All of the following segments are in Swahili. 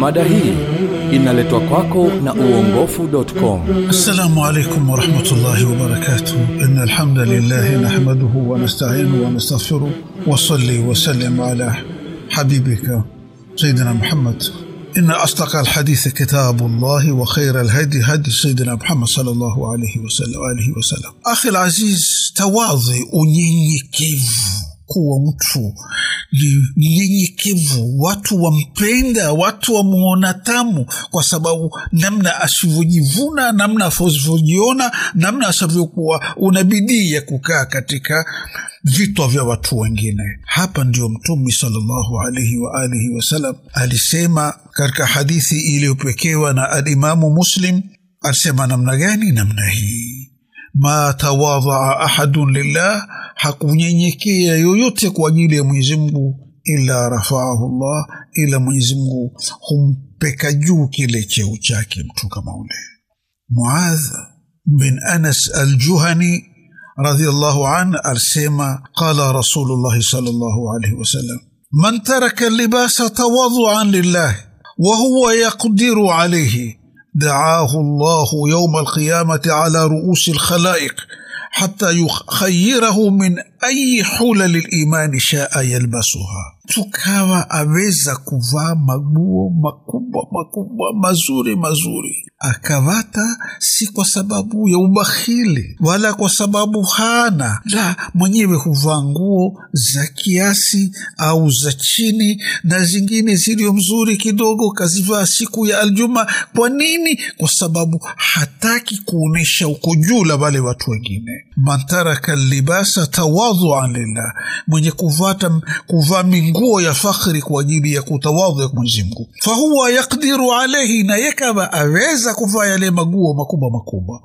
Mada hii inaletwa kwako na uongofu.com. Assalamu alaykum wa rahmatullahi wa barakatuh. Inna alhamdulillah nahmaduhu wa nasta'inuhu wa nastaghfiruh wa salli wa sallim ala habibika sayyidina Muhammad. إن أصدق الحديث كتاب الله وخير الهدي هدي سيدنا محمد صلى الله عليه وسلم وآله وسلم. أخي العزيز تواضع unyenyekevu kuwa mtu ni mnyenyekevu, watu wampenda, watu wamwona tamu, kwa sababu namna asivyojivuna, namna asivyojiona, namna asivyokuwa una bidii ya kukaa katika vitwa vya watu wengine. Hapa ndio Mtume sallallahu alaihi wa alihi wasallam alisema katika hadithi iliyopekewa na Alimamu Muslim, alisema namna gani? Namna hii ma tawadhaa ahadun lillah, hakunyenyekea yoyote kwa ajili ya Mwenyezi Mungu illa rafaahu llah, ila Mwenyezi Mungu humpeka juu kile cheo chake mtu kama ule. Muadh bin Anas Aljuhani radhiallahu an alisema qala Rasulullahi sallallahu alaihi wasallam man taraka libasa tawadhuan lillahi wa huwa yaqdiru alaihi دعاه الله يوم القيامة على رؤوس الخلائق حتى يخيره من ayi hula lilimani shaa yalbasuha. Tukawa aweza kuvaa maguo makubwa makubwa mazuri mazuri. Akavata si kwa sababu ya ubakhili wala kwa sababu hana la mwenyewe huvaa nguo za kiasi au za chini na zingine ziliyo mzuri kidogo kazivaa siku ya aljuma. Kwa nini? Kwa sababu hataki kuonyesha uko juu la wale watu wengine. Mantaraka libasa tawadhu tawadhuan lillah mwenye kuvata kuvaa minguo ya fakhri kwa ajili ya kutawadhu ya Mwenyezi Mungu. Fahuwa yakdiru alaihi na yekaba aweza kuvaa yale maguo makubwa makubwa.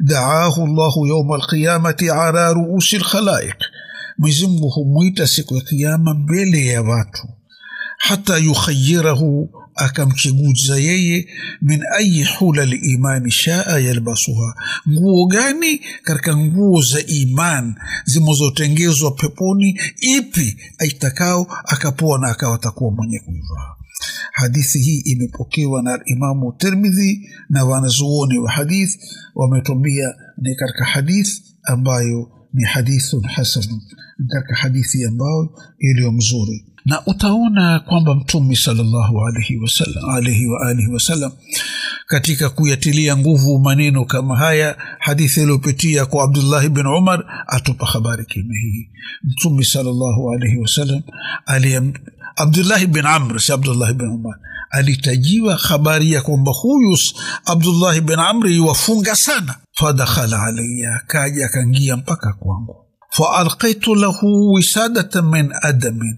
Daahu llahu yauma alqiyamati ala ruusi lkhalaiq Mwenyezi Mungu humwita siku ya kiama mbele ya watu. Hata yukhayirahu akamchiguza yeye min ayi hula limani shaa yalbasuha, nguo gani katika nguo za iman zimozotengezwa peponi, ipi aitakao akapoa na akawa takuwa mwenye kuivaa. Hadithi hii imepokewa na Imamu termidhi na wanazuoni wa hadith wametwambia ni katika hadith ambayo ni hadithun hasanun, katika hadithi ambayo iliyo mzuri na utaona kwamba mtume sallallahu alaihi wasallam alaihi wa alihi wasallam katika kuyatilia nguvu maneno kama haya hadithi iliyopitia kwa abdullahi bin umar atupa habari kime hii mtume sallallahu alaihi wasallam abdullahi bin amr si abdullahi bin umar alitajiwa habari ya kwamba huyu abdullahi bin amri wafunga sana. Fadakhala alaya kaja akangia mpaka kwangu. Faalqaitu lahu wisadatan min adamin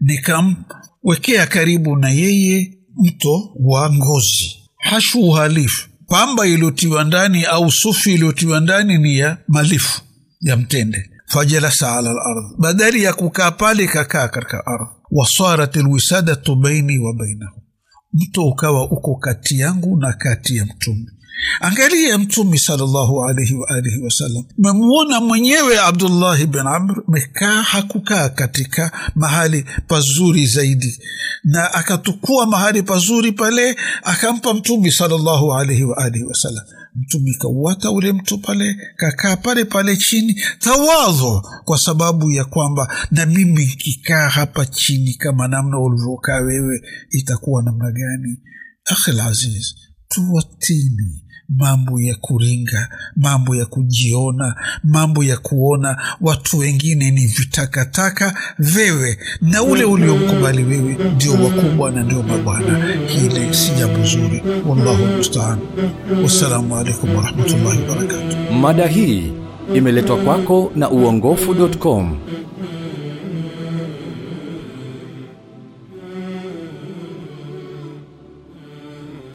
nikamwekea karibu na yeye mto wa ngozi. Hashu uhalifu. Pamba iliyotiwa ndani au sufi iliyotiwa ndani ni ya malifu ya mtende. Fajalasa ala lardh badali ya kukaa pale kakaa katika ardhi wasarat lwisadatu baini wa bainahu. Mto ukawa uko kati yangu na kati ya mtume angalia mtume salllahu alaihi waalihi wasallam memwona mwenyewe abdullahi bin amr mekaa hakukaa katika mahali pazuri zaidi. Na akatukua mahali pazuri pale akampa mtume salllahu alaihi waalihi wasallam mtume kauwata ule mtu pale kakaa pale pale chini tawadho kwa sababu ya kwamba na mimi nkikaa hapa chini kama namna ulivyokaa wewe itakuwa namna gani? Akhil aziz tuwatini mambo ya kuringa mambo ya kujiona mambo ya kuona watu wengine ni vitakataka wewe na ule uliomkubali wewe ndio wakubwa na ndio mabwana hili si jambo zuri. Wallahu mustaan. Wassalamu alaikum warahmatullahi wabarakatuh Mada hii imeletwa kwako na uongofu.com.